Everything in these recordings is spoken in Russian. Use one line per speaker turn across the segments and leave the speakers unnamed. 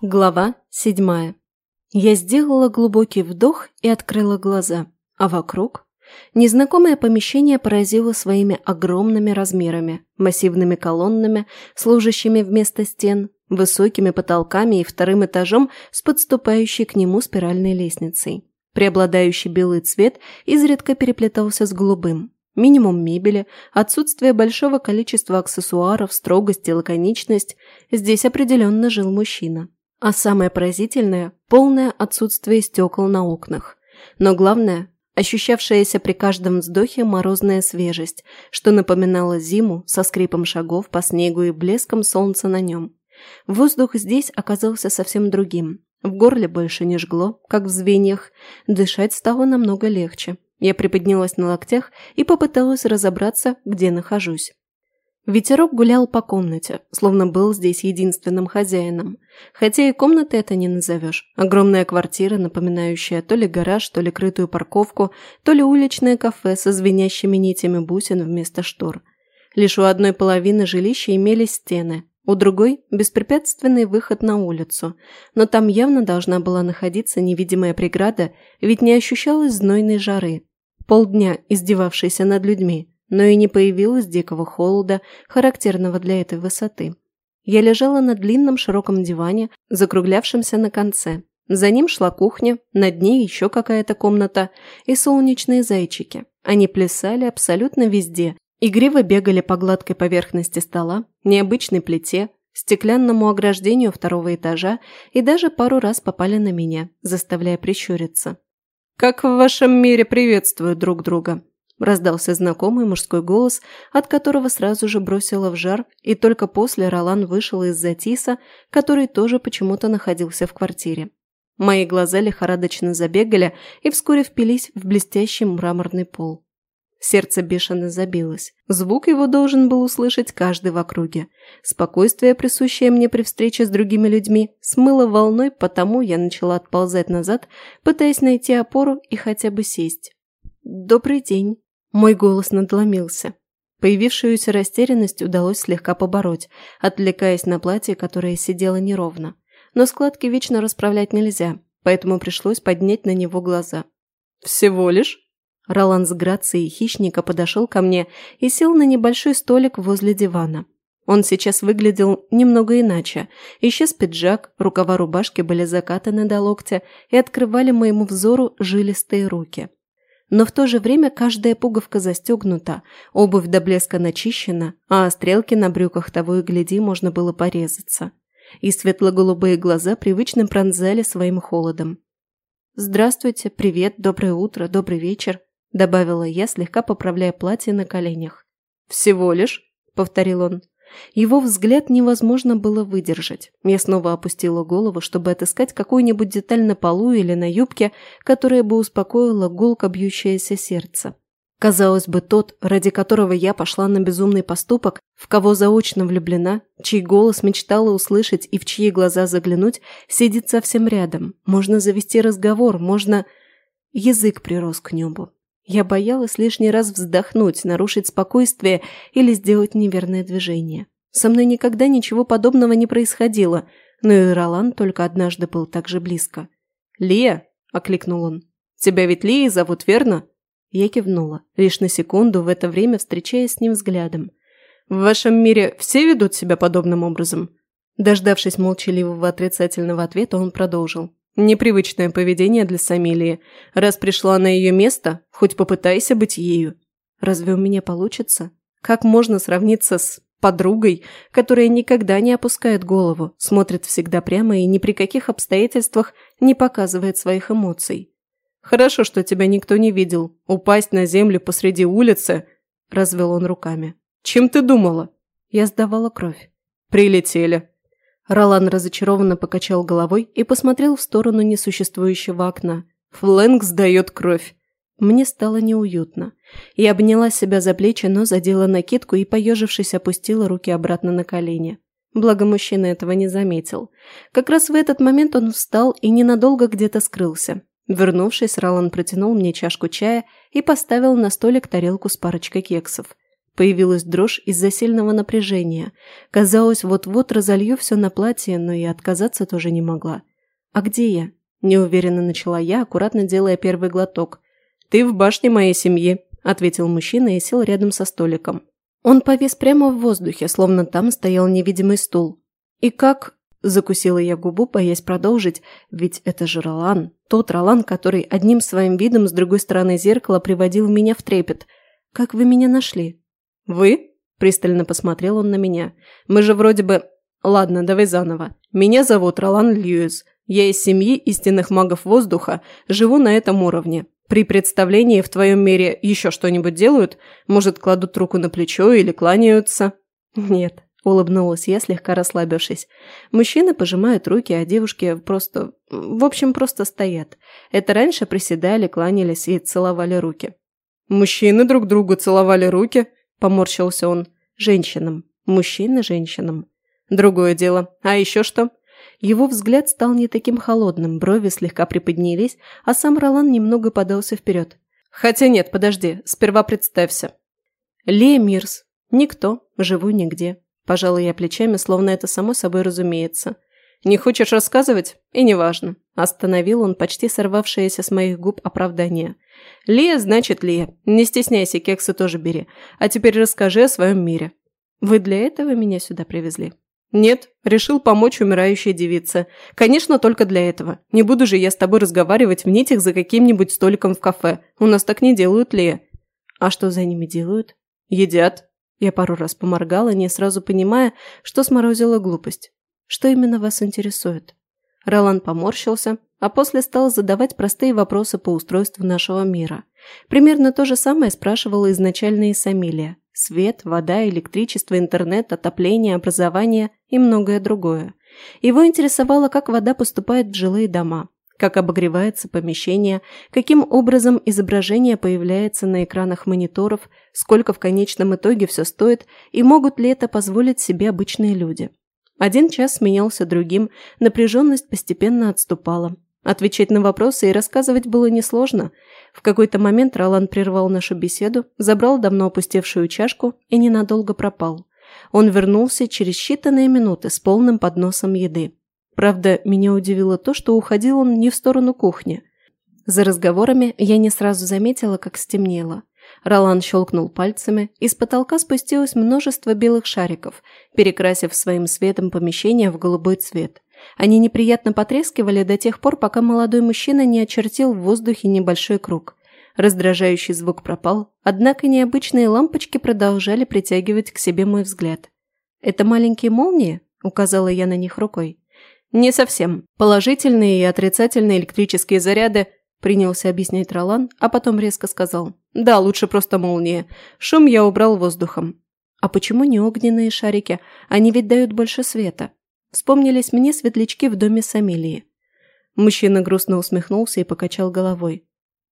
Глава седьмая. Я сделала глубокий вдох и открыла глаза, а вокруг Незнакомое помещение поразило своими огромными размерами, массивными колоннами, служащими вместо стен, высокими потолками и вторым этажом с подступающей к нему спиральной лестницей. Преобладающий белый цвет изредка переплетался с голубым. Минимум мебели, отсутствие большого количества аксессуаров, строгость и лаконичность – здесь определенно жил мужчина. А самое поразительное – полное отсутствие стекол на окнах. Но главное – ощущавшаяся при каждом вздохе морозная свежесть, что напоминала зиму со скрипом шагов по снегу и блеском солнца на нем. Воздух здесь оказался совсем другим. В горле больше не жгло, как в звеньях, дышать стало намного легче. Я приподнялась на локтях и попыталась разобраться, где нахожусь. Ветерок гулял по комнате, словно был здесь единственным хозяином. Хотя и комнаты это не назовешь. Огромная квартира, напоминающая то ли гараж, то ли крытую парковку, то ли уличное кафе со звенящими нитями бусин вместо штор. Лишь у одной половины жилища имелись стены, у другой – беспрепятственный выход на улицу. Но там явно должна была находиться невидимая преграда, ведь не ощущалось знойной жары, полдня издевавшейся над людьми но и не появилось дикого холода, характерного для этой высоты. Я лежала на длинном широком диване, закруглявшемся на конце. За ним шла кухня, над ней еще какая-то комната и солнечные зайчики. Они плясали абсолютно везде, игриво бегали по гладкой поверхности стола, необычной плите, стеклянному ограждению второго этажа и даже пару раз попали на меня, заставляя прищуриться. «Как в вашем мире приветствуют друг друга?» Раздался знакомый мужской голос, от которого сразу же бросило в жар, и только после Ролан вышел из-за Тиса, который тоже почему-то находился в квартире. Мои глаза лихорадочно забегали и вскоре впились в блестящий мраморный пол. Сердце бешено забилось. Звук его должен был услышать каждый в округе. Спокойствие, присущее мне при встрече с другими людьми, смыло волной, потому я начала отползать назад, пытаясь найти опору и хотя бы сесть. «Добрый день!» Мой голос надломился. Появившуюся растерянность удалось слегка побороть, отвлекаясь на платье, которое сидело неровно. Но складки вечно расправлять нельзя, поэтому пришлось поднять на него глаза. «Всего лишь?» Ролан с грацией хищника подошел ко мне и сел на небольшой столик возле дивана. Он сейчас выглядел немного иначе. Исчез пиджак, рукава рубашки были закатаны до локтя и открывали моему взору жилистые руки но в то же время каждая пуговка застегнута, обувь до блеска начищена, а стрелки на брюках того и гляди можно было порезаться. И светло-голубые глаза привычно пронзали своим холодом. «Здравствуйте, привет, доброе утро, добрый вечер», добавила я, слегка поправляя платье на коленях. «Всего лишь?» – повторил он. Его взгляд невозможно было выдержать. Я снова опустила голову, чтобы отыскать какую-нибудь деталь на полу или на юбке, которая бы успокоила гулко бьющееся сердце. Казалось бы, тот, ради которого я пошла на безумный поступок, в кого заочно влюблена, чей голос мечтала услышать и в чьи глаза заглянуть, сидит совсем рядом. Можно завести разговор, можно... Язык прирос к небу. Я боялась лишний раз вздохнуть, нарушить спокойствие или сделать неверное движение. Со мной никогда ничего подобного не происходило, но и Ролан только однажды был так же близко. «Лия!» – окликнул он. «Тебя ведь Лией зовут, верно?» Я кивнула, лишь на секунду в это время встречаясь с ним взглядом. «В вашем мире все ведут себя подобным образом?» Дождавшись молчаливого отрицательного ответа, он продолжил. Непривычное поведение для Самилии. Раз пришла на ее место, хоть попытайся быть ею. Разве у меня получится? Как можно сравниться с подругой, которая никогда не опускает голову, смотрит всегда прямо и ни при каких обстоятельствах не показывает своих эмоций? Хорошо, что тебя никто не видел. Упасть на землю посреди улицы, развел он руками. Чем ты думала? Я сдавала кровь. Прилетели. Ролан разочарованно покачал головой и посмотрел в сторону несуществующего окна. «Флэнк сдает кровь!» Мне стало неуютно. Я обняла себя за плечи, но задела накидку и, поежившись, опустила руки обратно на колени. Благо, мужчина этого не заметил. Как раз в этот момент он встал и ненадолго где-то скрылся. Вернувшись, Ролан протянул мне чашку чая и поставил на столик тарелку с парочкой кексов. Появилась дрожь из-за сильного напряжения. Казалось, вот-вот разолью все на платье, но и отказаться тоже не могла. «А где я?» – неуверенно начала я, аккуратно делая первый глоток. «Ты в башне моей семьи», – ответил мужчина и сел рядом со столиком. Он повис прямо в воздухе, словно там стоял невидимый стул. «И как?» – закусила я губу, боясь продолжить, ведь это же Ролан, тот Ролан, который одним своим видом с другой стороны зеркала приводил меня в трепет. «Как вы меня нашли?» «Вы?» – пристально посмотрел он на меня. «Мы же вроде бы...» «Ладно, давай заново. Меня зовут Ролан Льюис. Я из семьи истинных магов воздуха, живу на этом уровне. При представлении в твоем мире еще что-нибудь делают? Может, кладут руку на плечо или кланяются?» «Нет», – улыбнулась я, слегка расслабившись. «Мужчины пожимают руки, а девушки просто... в общем, просто стоят. Это раньше приседали, кланялись и целовали руки». «Мужчины друг другу целовали руки?» Поморщился он. Женщинам. Мужчины женщинам. Другое дело. А еще что? Его взгляд стал не таким холодным, брови слегка приподнялись, а сам Ролан немного подался вперед. «Хотя нет, подожди, сперва представься». Ле Мирс. Никто. Живу нигде». Пожалуй, я плечами, словно это само собой разумеется. «Не хочешь рассказывать? И неважно». Остановил он почти сорвавшееся с моих губ оправдание – Лия значит Лия. Не стесняйся, кексы тоже бери. А теперь расскажи о своем мире. Вы для этого меня сюда привезли? Нет, решил помочь умирающей девице. Конечно, только для этого. Не буду же я с тобой разговаривать в нитях за каким-нибудь столиком в кафе. У нас так не делают, Лия. А что за ними делают? Едят. Я пару раз поморгала, не сразу понимая, что сморозила глупость. Что именно вас интересует? Ролан поморщился, а после стал задавать простые вопросы по устройству нашего мира. Примерно то же самое спрашивала изначально и Самилия. Свет, вода, электричество, интернет, отопление, образование и многое другое. Его интересовало, как вода поступает в жилые дома, как обогревается помещение, каким образом изображение появляется на экранах мониторов, сколько в конечном итоге все стоит и могут ли это позволить себе обычные люди. Один час сменялся другим, напряженность постепенно отступала, Отвечать на вопросы и рассказывать было несложно. В какой-то момент Ролан прервал нашу беседу, забрал давно опустевшую чашку и ненадолго пропал. Он вернулся через считанные минуты с полным подносом еды. Правда, меня удивило то, что уходил он не в сторону кухни. За разговорами я не сразу заметила, как стемнело. Ролан щелкнул пальцами, и с потолка спустилось множество белых шариков, перекрасив своим светом помещение в голубой цвет. Они неприятно потрескивали до тех пор, пока молодой мужчина не очертил в воздухе небольшой круг. Раздражающий звук пропал, однако необычные лампочки продолжали притягивать к себе мой взгляд. «Это маленькие молнии?» – указала я на них рукой. «Не совсем. Положительные и отрицательные электрические заряды принялся объяснять Ролан, а потом резко сказал. «Да, лучше просто молнии. Шум я убрал воздухом». «А почему не огненные шарики? Они ведь дают больше света». Вспомнились мне светлячки в доме Самилии. Мужчина грустно усмехнулся и покачал головой.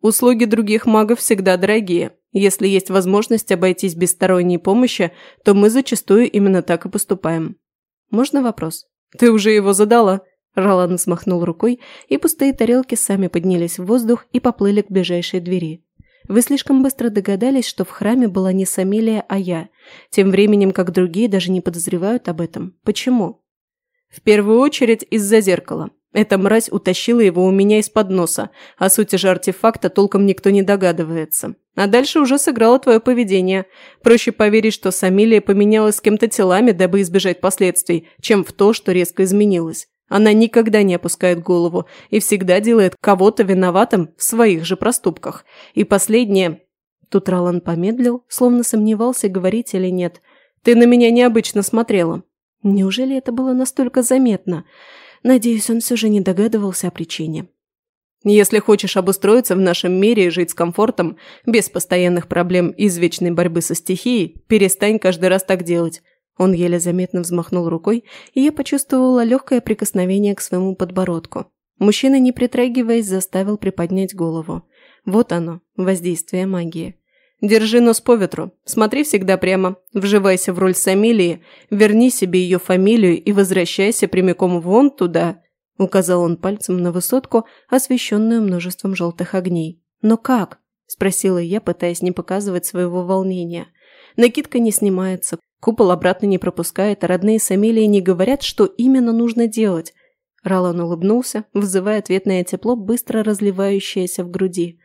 «Услуги других магов всегда дорогие. Если есть возможность обойтись без сторонней помощи, то мы зачастую именно так и поступаем». «Можно вопрос?» «Ты уже его задала?» Ролан смахнул рукой, и пустые тарелки сами поднялись в воздух и поплыли к ближайшей двери. Вы слишком быстро догадались, что в храме была не Самилия, а я, тем временем как другие даже не подозревают об этом. Почему? В первую очередь из-за зеркала. Эта мразь утащила его у меня из-под носа. О сути же артефакта толком никто не догадывается. А дальше уже сыграло твое поведение. Проще поверить, что Самилия поменялась с кем-то телами, дабы избежать последствий, чем в то, что резко изменилось. Она никогда не опускает голову и всегда делает кого-то виноватым в своих же проступках. И последнее... Тут Ролан помедлил, словно сомневался, говорить или нет. «Ты на меня необычно смотрела». Неужели это было настолько заметно? Надеюсь, он все же не догадывался о причине. Если хочешь обустроиться в нашем мире и жить с комфортом, без постоянных проблем и извечной борьбы со стихией, перестань каждый раз так делать. Он еле заметно взмахнул рукой, и я почувствовала легкое прикосновение к своему подбородку. Мужчина, не притрагиваясь, заставил приподнять голову. Вот оно, воздействие магии. Держи нос по ветру, смотри всегда прямо, вживайся в роль Самилии, верни себе ее фамилию и возвращайся прямиком вон туда», — указал он пальцем на высотку, освещенную множеством желтых огней. «Но как?» — спросила я, пытаясь не показывать своего волнения. Накидка не снимается, купол обратно не пропускает, а родные Самилии не говорят, что именно нужно делать. Ролан улыбнулся, вызывая ответное тепло, быстро разливающееся в груди.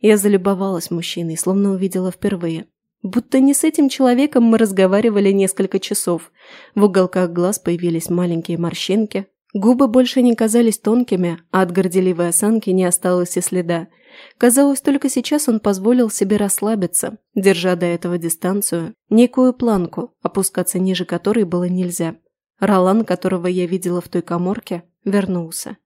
Я залюбовалась мужчиной, словно увидела впервые. Будто не с этим человеком мы разговаривали несколько часов. В уголках глаз появились маленькие морщинки. Губы больше не казались тонкими, а от горделивой осанки не осталось и следа. Казалось, только сейчас он позволил себе расслабиться, держа до этого дистанцию, некую планку, опускаться ниже которой было нельзя. Ролан, которого я видела в той коморке, вернулся.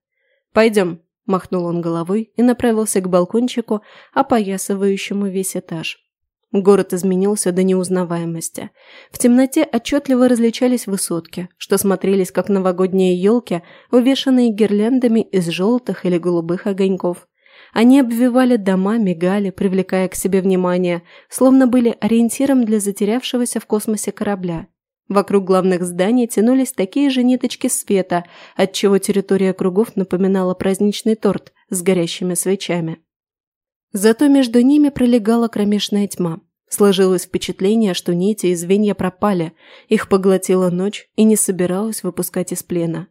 «Пойдем», — махнул он головой и направился к балкончику, опоясывающему весь этаж. Город изменился до неузнаваемости. В темноте отчетливо различались высотки, что смотрелись как новогодние елки, увешанные гирляндами из желтых или голубых огоньков. Они обвивали дома, мигали, привлекая к себе внимание, словно были ориентиром для затерявшегося в космосе корабля – Вокруг главных зданий тянулись такие же ниточки света, отчего территория кругов напоминала праздничный торт с горящими свечами. Зато между ними пролегала кромешная тьма. Сложилось впечатление, что нити и звенья пропали, их поглотила ночь и не собиралась выпускать из плена.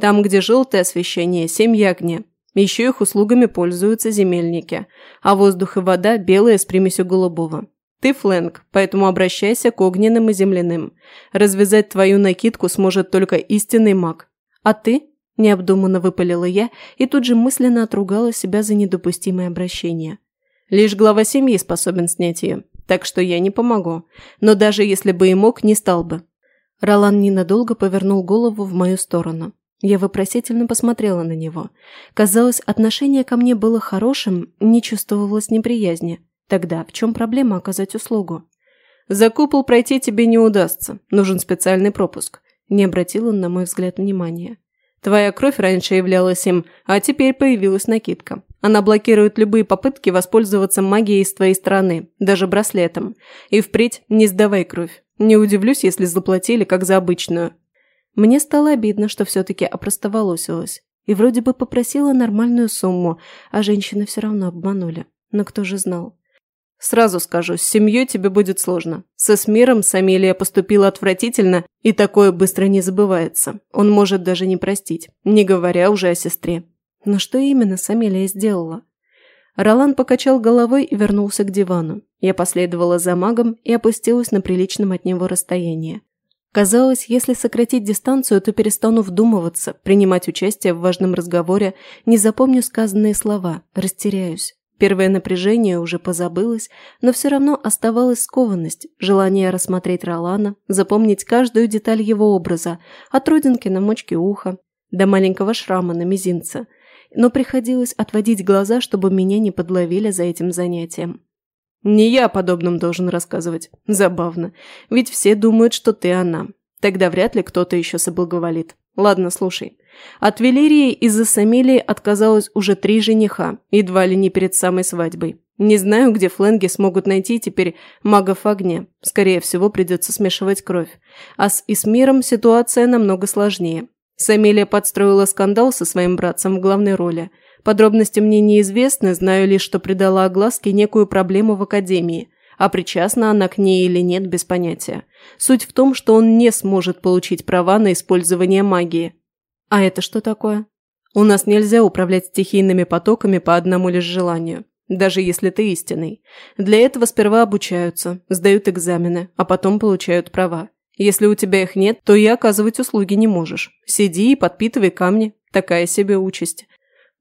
Там, где желтое освещение, семь огня. Еще их услугами пользуются земельники, а воздух и вода – белые с примесью голубого. Ты Флэнк, поэтому обращайся к огненным и земляным. Развязать твою накидку сможет только истинный маг. А ты?» – необдуманно выпалила я и тут же мысленно отругала себя за недопустимое обращение. «Лишь глава семьи способен снять ее, так что я не помогу. Но даже если бы и мог, не стал бы». Ролан ненадолго повернул голову в мою сторону. Я вопросительно посмотрела на него. Казалось, отношение ко мне было хорошим, не чувствовалось неприязни. Тогда в чем проблема оказать услугу? «За купол пройти тебе не удастся. Нужен специальный пропуск». Не обратил он, на мой взгляд, внимания. «Твоя кровь раньше являлась им, а теперь появилась накидка. Она блокирует любые попытки воспользоваться магией с твоей стороны, даже браслетом. И впредь не сдавай кровь. Не удивлюсь, если заплатили, как за обычную». Мне стало обидно, что все-таки опростоволосилась. И вроде бы попросила нормальную сумму, а женщины все равно обманули. Но кто же знал? Сразу скажу, с семьей тебе будет сложно. Со Смиром Самилия поступила отвратительно, и такое быстро не забывается. Он может даже не простить, не говоря уже о сестре. Но что именно Самилия сделала? Ролан покачал головой и вернулся к дивану. Я последовала за магом и опустилась на приличном от него расстоянии. Казалось, если сократить дистанцию, то перестану вдумываться, принимать участие в важном разговоре, не запомню сказанные слова, растеряюсь. Первое напряжение уже позабылось, но все равно оставалась скованность, желание рассмотреть Ролана, запомнить каждую деталь его образа, от родинки на мочке уха до маленького шрама на мизинце. Но приходилось отводить глаза, чтобы меня не подловили за этим занятием. «Не я о должен рассказывать. Забавно. Ведь все думают, что ты она. Тогда вряд ли кто-то еще соблаговолит. Ладно, слушай. От Велерии из-за Самилии отказалось уже три жениха, едва ли не перед самой свадьбой. Не знаю, где фленги смогут найти теперь магов огня. Скорее всего, придется смешивать кровь. А с Исмиром ситуация намного сложнее. Самилия подстроила скандал со своим братцем в главной роли. Подробности мне неизвестны, знаю лишь, что придала огласке некую проблему в академии – а причастна она к ней или нет, без понятия. Суть в том, что он не сможет получить права на использование магии, а это что такое? У нас нельзя управлять стихийными потоками по одному лишь желанию, даже если ты истинный. Для этого сперва обучаются, сдают экзамены, а потом получают права. Если у тебя их нет, то и оказывать услуги не можешь. Сиди и подпитывай камни. Такая себе участь.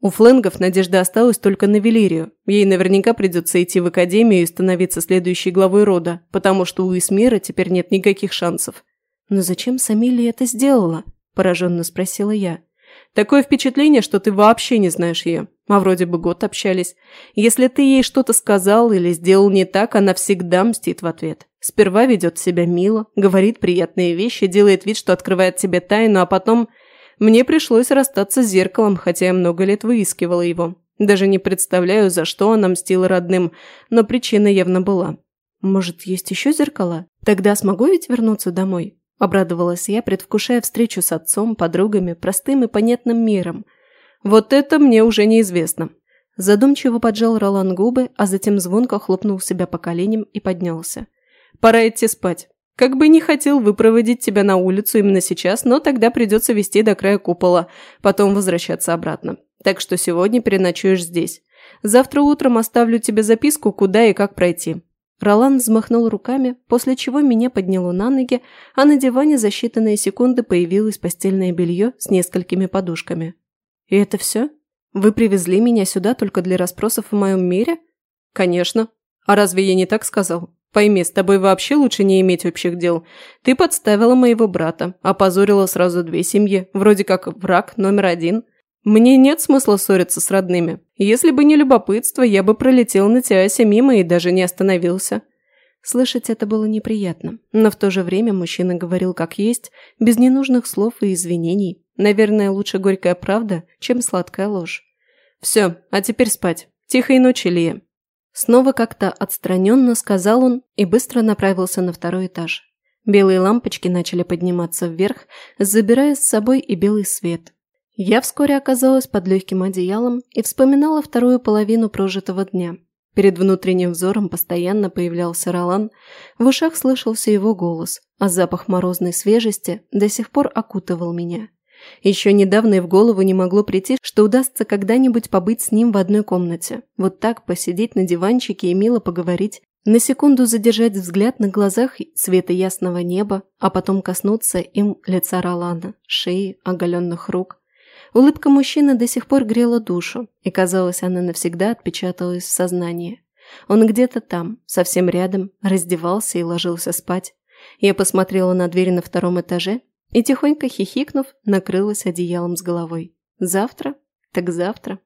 У фленгов надежда осталась только на Велирию. Ей наверняка придется идти в академию и становиться следующей главой рода, потому что у Исмира теперь нет никаких шансов. Но зачем Самилия это сделала? – пораженно спросила я. «Такое впечатление, что ты вообще не знаешь ее. Мы вроде бы год общались. Если ты ей что-то сказал или сделал не так, она всегда мстит в ответ. Сперва ведет себя мило, говорит приятные вещи, делает вид, что открывает тебе тайну, а потом... Мне пришлось расстаться с зеркалом, хотя я много лет выискивала его. Даже не представляю, за что она мстила родным, но причина явно была. Может, есть еще зеркала? Тогда смогу ведь вернуться домой?» Обрадовалась я, предвкушая встречу с отцом, подругами, простым и понятным миром. «Вот это мне уже неизвестно». Задумчиво поджал Ролан губы, а затем звонко хлопнул себя по коленям и поднялся.
«Пора идти спать. Как бы не хотел выпроводить тебя на улицу именно сейчас, но тогда придется вести до края купола, потом возвращаться обратно. Так что сегодня переночуешь здесь. Завтра утром оставлю тебе записку, куда и как пройти. Ролан взмахнул руками, после чего меня подняло на ноги, а на диване за считанные секунды появилось постельное белье с несколькими подушками. «И это все? Вы привезли меня сюда только для расспросов в моем мире?» «Конечно. А разве я не так сказал? Пойми, с тобой вообще лучше не иметь общих дел. Ты подставила моего брата, опозорила сразу две семьи, вроде как враг номер один, мне нет смысла ссориться с родными. Если бы не любопытство, я бы пролетел на Тиасе мимо и даже не остановился. Слышать это было неприятно, но в то же время мужчина говорил как есть, без ненужных слов и извинений. Наверное, лучше горькая правда, чем сладкая ложь. «Все, а теперь спать. Тихой ночи, Лия». Снова как-то отстраненно сказал он и быстро направился на второй этаж. Белые лампочки начали подниматься вверх, забирая с собой и белый свет. Я вскоре оказалась под легким одеялом и вспоминала вторую половину прожитого дня. Перед внутренним взором постоянно появлялся Ролан, в ушах слышался его голос, а запах морозной свежести до сих пор окутывал меня. Еще недавно и в голову не могло прийти, что удастся когда-нибудь побыть с ним в одной комнате. Вот так посидеть на диванчике и мило поговорить, на секунду задержать взгляд на глазах цвета ясного неба, а потом коснуться им лица Ролана, шеи, оголенных рук, Улыбка мужчины до сих пор грела душу, и, казалось, она навсегда отпечаталась в сознании. Он где-то там, совсем рядом, раздевался и ложился спать. Я посмотрела на дверь на втором этаже и, тихонько хихикнув, накрылась одеялом с головой. Завтра? Так завтра.